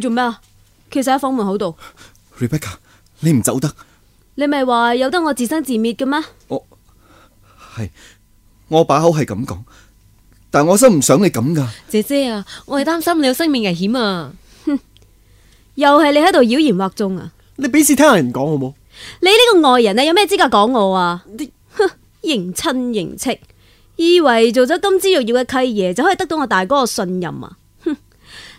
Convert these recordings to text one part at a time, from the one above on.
做咩啊？其实喺房门口度。Rebecca，你唔走得？你咪话有得我自生自灭嘅咩？我系我把口系咁讲，但我心唔想你咁噶。姐姐啊，我系担心你有生命危险啊！哼，又系你喺度妖言惑众啊！你俾次听下人讲好冇？你呢个外人，啊，有咩资格讲我啊？你哼，迎亲迎戚，以为做咗金枝玉叶嘅契爷就可以得到我大哥嘅信任啊？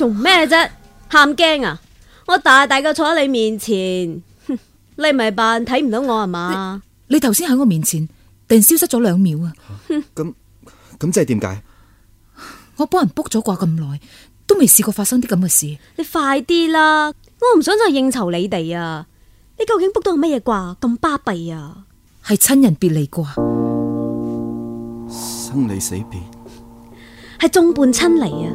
做咩啫？喊惊啊！我大大个坐喺你面前，你唔系扮睇唔到我系嘛？你头先喺我面前，突然消失咗两秒啊！咁咁真系点解？我帮人卜咗卦咁耐，都未试过发生啲咁嘅事。你快啲啦！我唔想再应酬你哋啊！你究竟卜到系乜嘢卦？咁巴闭啊！系亲人别离卦，生离死别，系众叛亲离啊！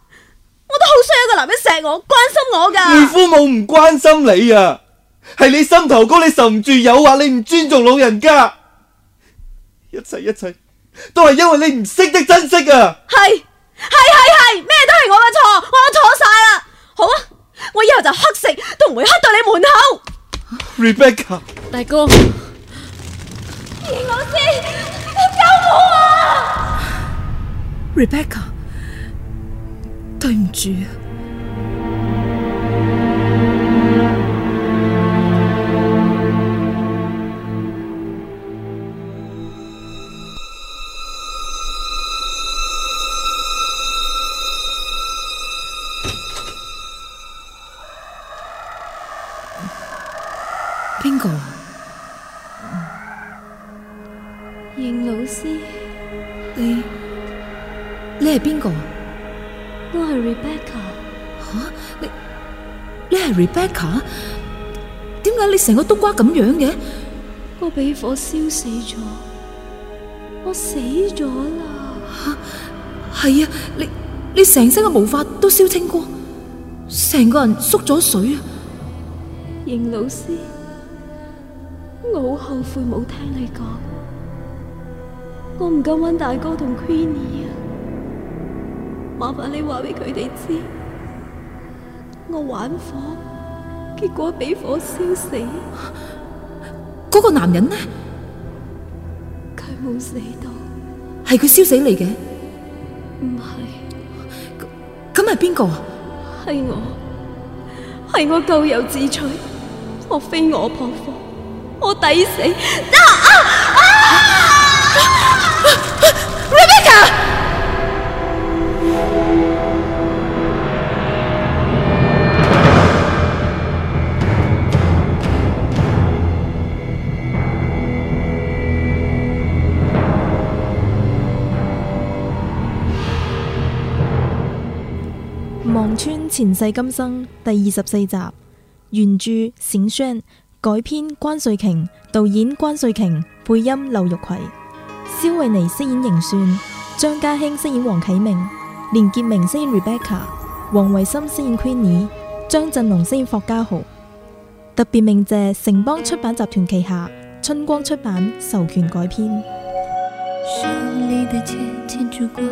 我都好需要一个男人锡我、关心我噶。你父母唔关心你啊，系你心头哥你受唔住诱惑，你唔尊重老人家，一切一切都系因为你唔识得珍惜啊！系系系系，咩都系我嘅错，我错晒啦。好啊，我以后就黑食都唔会黑到你门口。Rebecca，大哥，我知，救我啊！Rebecca。对唔住啊边个啊邢老师你你系边个啊我系 Rebecca。吓你你系 Rebecca？点解你成个冬瓜咁样嘅？我被火烧死咗，我死咗啦。吓系啊！你你成身嘅毛发都烧青过，成个人缩咗水啊！邢老师，我好后悔冇听你讲，我唔敢揾大哥同 Queenie 啊！麻烦你话俾佢哋知，我玩火，结果俾火烧死。嗰个男人呢？佢冇死到。系佢烧死你嘅？唔系。咁系边个啊？系我，系我咎由自取，我非我破火，我抵死。啊啊啊《望穿前世今生》第二十四集，原著冼双改编，关瑞琼导演，关瑞琼配音，刘玉葵、萧维妮饰演邢算，张家兴饰演黄启明。连杰饰演 Rebecca，王维森饰演 Queenie，张振龙饰演霍家豪。特别名谢城邦出版集团旗下春光出版授权改编。手里的纤纤住过，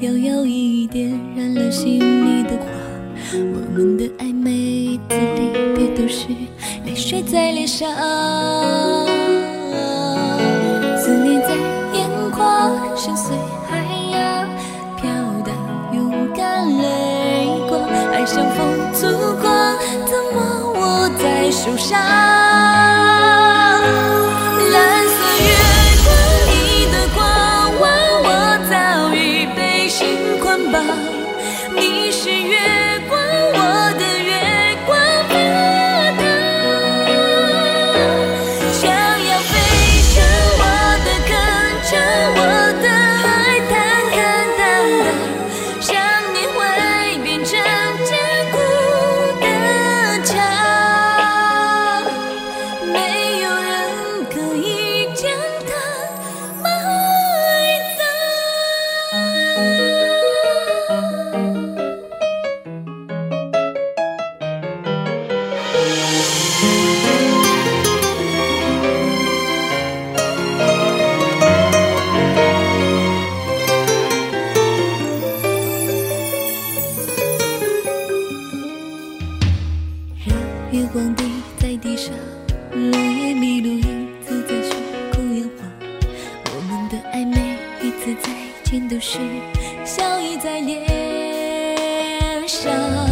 摇摇曳点燃了心里的花。我们的爱，每次离别都是泪水在脸上。像风烛光，怎么握在手上？都是笑意在脸上。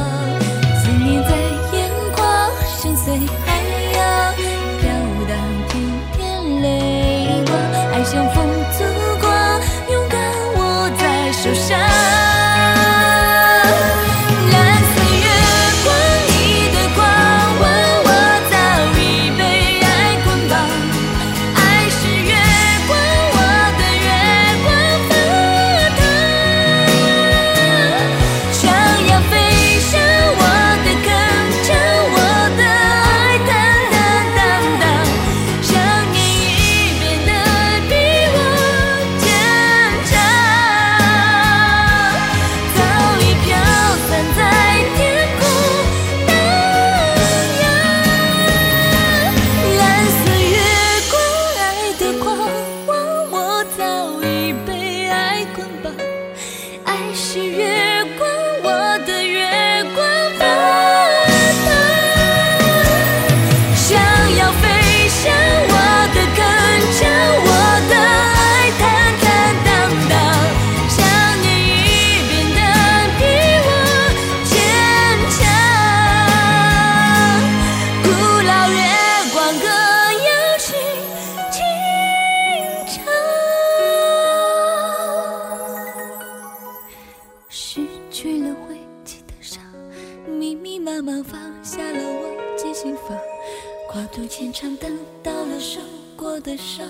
到了，受过的伤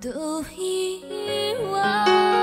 都遗忘。